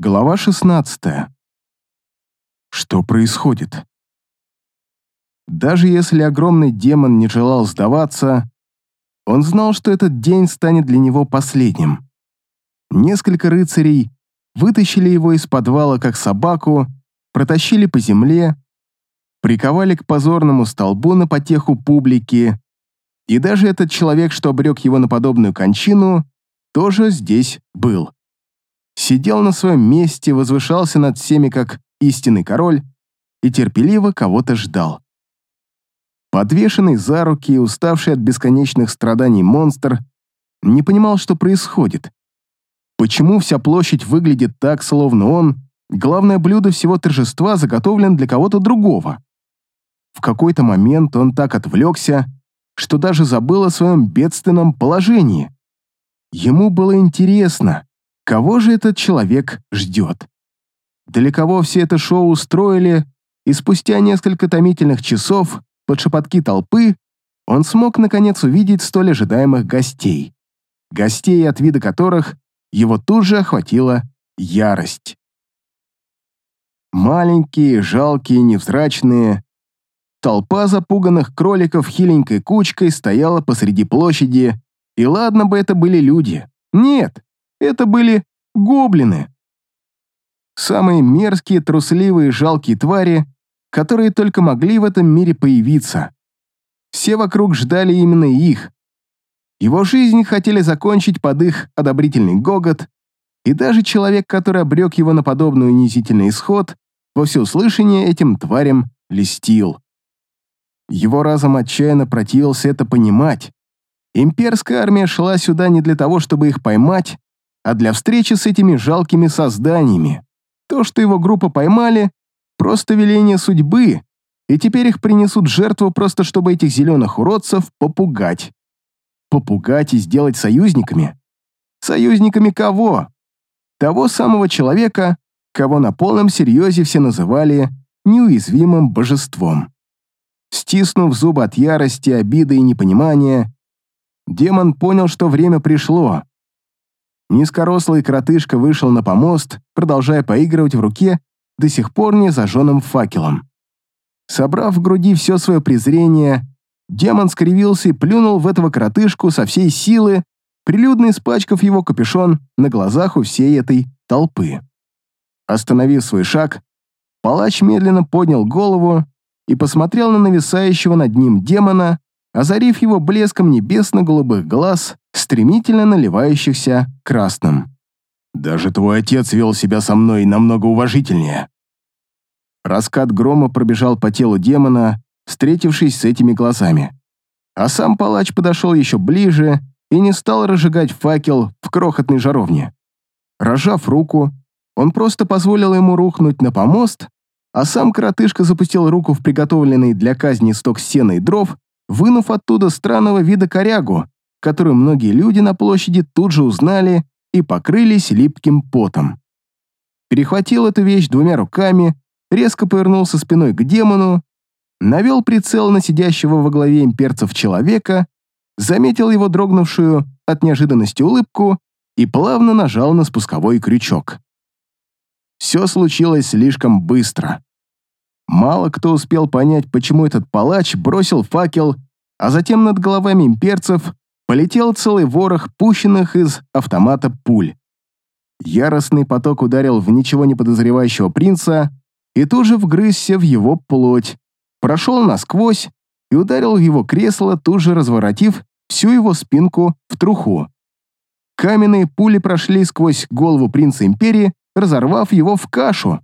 Глава 16. Что происходит? Даже если огромный демон не желал сдаваться, он знал, что этот день станет для него последним. Несколько рыцарей вытащили его из подвала как собаку, протащили по земле, приковали к позорному столбу на потеху публики, и даже этот человек, что обрек его на подобную кончину, тоже здесь был сидел на своем месте, возвышался над всеми как истинный король и терпеливо кого-то ждал. Подвешенный за руки и уставший от бесконечных страданий монстр не понимал, что происходит. Почему вся площадь выглядит так, словно он, главное блюдо всего торжества, заготовлен для кого-то другого? В какой-то момент он так отвлекся, что даже забыл о своем бедственном положении. Ему было интересно, Кого же этот человек ждет? Для кого все это шоу устроили, и спустя несколько томительных часов под шепотки толпы он смог наконец увидеть столь ожидаемых гостей. Гостей, от вида которых его тут же охватила ярость. Маленькие, жалкие, невзрачные. Толпа запуганных кроликов хиленькой кучкой стояла посреди площади, и ладно бы это были люди. Нет, это были гоблины. Самые мерзкие, трусливые, жалкие твари, которые только могли в этом мире появиться. Все вокруг ждали именно их. Его жизнь хотели закончить под их одобрительный гогот, и даже человек, который обрек его на подобный унизительный исход, во всеуслышание этим тварям листил. Его разум отчаянно противился это понимать. Имперская армия шла сюда не для того, чтобы их поймать, а для встречи с этими жалкими созданиями. То, что его группа поймали, просто веление судьбы, и теперь их принесут жертву просто чтобы этих зеленых уродцев попугать. Попугать и сделать союзниками? Союзниками кого? Того самого человека, кого на полном серьезе все называли неуязвимым божеством. Стиснув зубы от ярости, обиды и непонимания, демон понял, что время пришло, Низкорослый кротышка вышел на помост, продолжая поигрывать в руке до сих пор не зажженным факелом. Собрав в груди все свое презрение, демон скривился и плюнул в этого кротышку со всей силы, прилюдно испачкав его капюшон на глазах у всей этой толпы. Остановив свой шаг, палач медленно поднял голову и посмотрел на нависающего над ним демона, озарив его блеском небесно-голубых глаз, стремительно наливающихся красным. «Даже твой отец вел себя со мной намного уважительнее». Раскат грома пробежал по телу демона, встретившись с этими глазами. А сам палач подошел еще ближе и не стал разжигать факел в крохотной жаровне. Рожав руку, он просто позволил ему рухнуть на помост, а сам коротышка запустил руку в приготовленный для казни сток сена и дров вынув оттуда странного вида корягу, которую многие люди на площади тут же узнали и покрылись липким потом. Перехватил эту вещь двумя руками, резко повернулся спиной к демону, навел прицел на сидящего во главе имперцев человека, заметил его дрогнувшую от неожиданности улыбку и плавно нажал на спусковой крючок. Все случилось слишком быстро. Мало кто успел понять, почему этот палач бросил факел, а затем над головами имперцев полетел целый ворох пущенных из автомата пуль. Яростный поток ударил в ничего не подозревающего принца и тут же вгрызся в его плоть, прошел насквозь и ударил в его кресло, тут же разворотив всю его спинку в труху. Каменные пули прошли сквозь голову принца империи, разорвав его в кашу,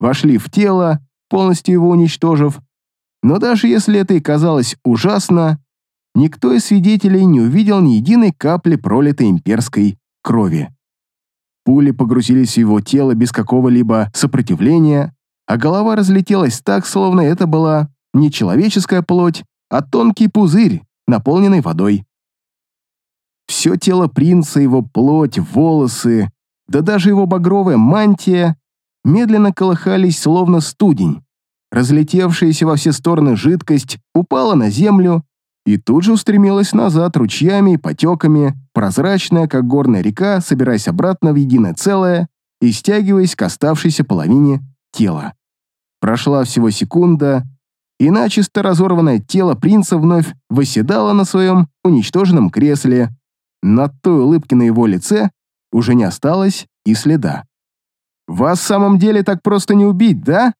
вошли в тело, полностью его уничтожив. Но даже если это и казалось ужасно, никто из свидетелей не увидел ни единой капли пролитой имперской крови. Пули погрузились в его тело без какого-либо сопротивления, а голова разлетелась так, словно это была не человеческая плоть, а тонкий пузырь, наполненный водой. Все тело принца, его плоть, волосы, да даже его багровая мантия медленно колыхались, словно студень. Разлетевшаяся во все стороны жидкость упала на землю и тут же устремилась назад ручьями и потеками, прозрачная, как горная река, собираясь обратно в единое целое и стягиваясь к оставшейся половине тела. Прошла всего секунда, и начисто разорванное тело принца вновь восседало на своем уничтоженном кресле. На той улыбке на его лице уже не осталось и следа. «Вас в самом деле так просто не убить, да?»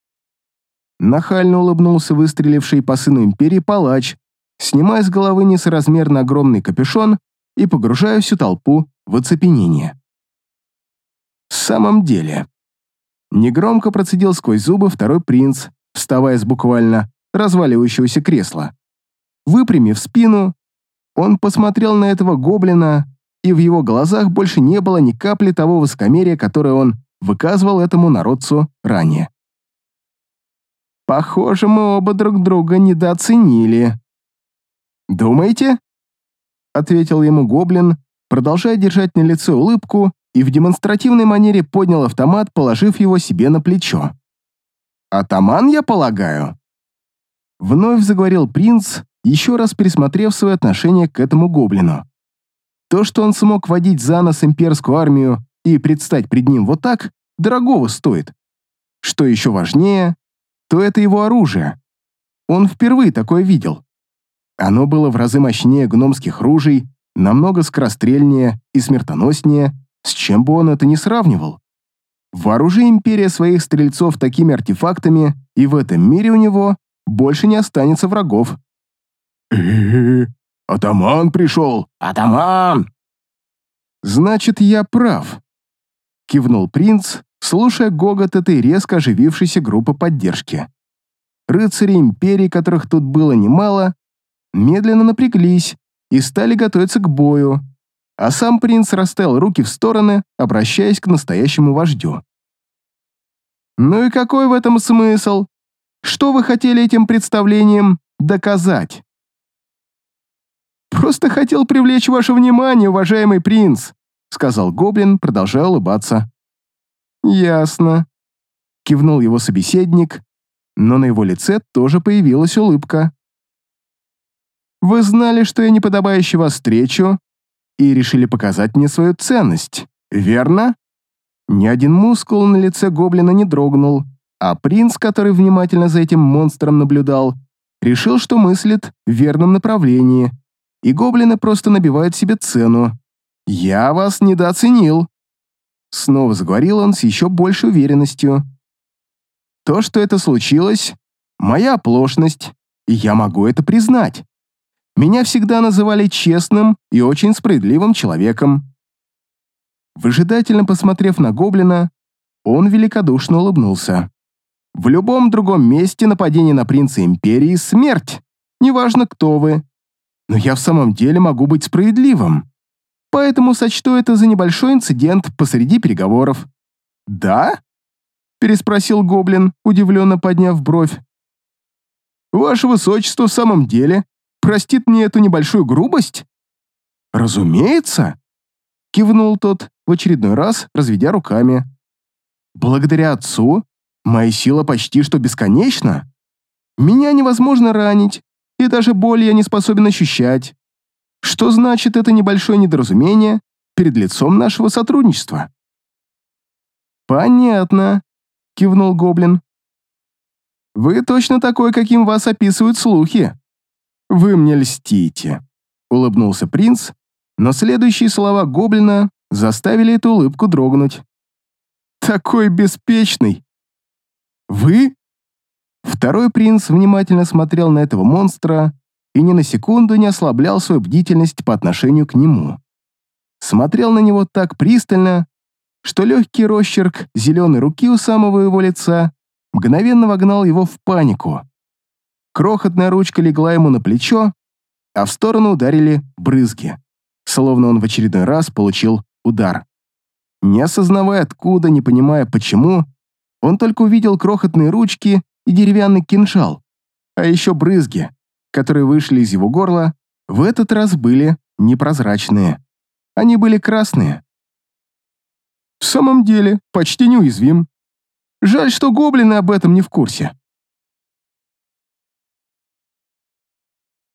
Нахально улыбнулся выстреливший по сыну империи палач, снимая с головы несоразмерно огромный капюшон и погружая всю толпу в оцепенение. «В самом деле...» Негромко процедил сквозь зубы второй принц, вставая с буквально разваливающегося кресла. Выпрямив спину, он посмотрел на этого гоблина, и в его глазах больше не было ни капли того высокомерия, которое он выказывал этому народцу ранее. «Похоже, мы оба друг друга недооценили». «Думаете?» — ответил ему гоблин, продолжая держать на лице улыбку и в демонстративной манере поднял автомат, положив его себе на плечо. «Атаман, я полагаю?» Вновь заговорил принц, еще раз пересмотрев свое отношение к этому гоблину. То, что он смог водить за нос имперскую армию и предстать пред ним вот так, дорогого стоит. Что еще важнее, то это его оружие. Он впервые такое видел. Оно было в разы мощнее гномских ружей, намного скорострельнее и смертоноснее, с чем бы он это ни сравнивал. Вооружи империя своих стрельцов такими артефактами, и в этом мире у него больше не останется врагов. атаман пришел! Атаман!» «Значит, я прав», — кивнул принц, слушая гогот этой резко оживившейся группы поддержки. Рыцари империи, которых тут было немало, медленно напряглись и стали готовиться к бою, а сам принц расставил руки в стороны, обращаясь к настоящему вождю. «Ну и какой в этом смысл? Что вы хотели этим представлением доказать?» «Просто хотел привлечь ваше внимание, уважаемый принц», сказал гоблин, продолжая улыбаться. «Ясно», — кивнул его собеседник, но на его лице тоже появилась улыбка. «Вы знали, что я неподобающе вас встречу, и решили показать мне свою ценность, верно?» Ни один мускул на лице гоблина не дрогнул, а принц, который внимательно за этим монстром наблюдал, решил, что мыслит в верном направлении, и гоблины просто набивают себе цену. «Я вас недооценил», — снова заговорил он с еще большей уверенностью. «То, что это случилось, моя оплошность, и я могу это признать. Меня всегда называли честным и очень справедливым человеком. Выжидательно посмотрев на гоблина, он великодушно улыбнулся. В любом другом месте нападение на принца Империи — смерть. Неважно, кто вы. Но я в самом деле могу быть справедливым. Поэтому сочту это за небольшой инцидент посреди переговоров. «Да?» — переспросил гоблин, удивленно подняв бровь. «Ваше высочество в самом деле простит мне эту небольшую грубость?» «Разумеется!» — кивнул тот, в очередной раз разведя руками. «Благодаря отцу моя сила почти что бесконечна. Меня невозможно ранить, и даже боль я не способен ощущать. Что значит это небольшое недоразумение перед лицом нашего сотрудничества?» «Понятно», — кивнул Гоблин. «Вы точно такой, каким вас описывают слухи». «Вы мне льстите», — улыбнулся принц, но следующие слова Гоблина заставили эту улыбку дрогнуть. «Такой беспечный!» «Вы?» Второй принц внимательно смотрел на этого монстра и ни на секунду не ослаблял свою бдительность по отношению к нему. Смотрел на него так пристально, что легкий росчерк зеленой руки у самого его лица мгновенно вогнал его в панику. Крохотная ручка легла ему на плечо, а в сторону ударили брызги словно он в очередной раз получил удар. Не осознавая откуда, не понимая почему, он только увидел крохотные ручки и деревянный кинжал, а еще брызги, которые вышли из его горла, в этот раз были непрозрачные. Они были красные. В самом деле, почти неуязвим. Жаль, что гоблины об этом не в курсе.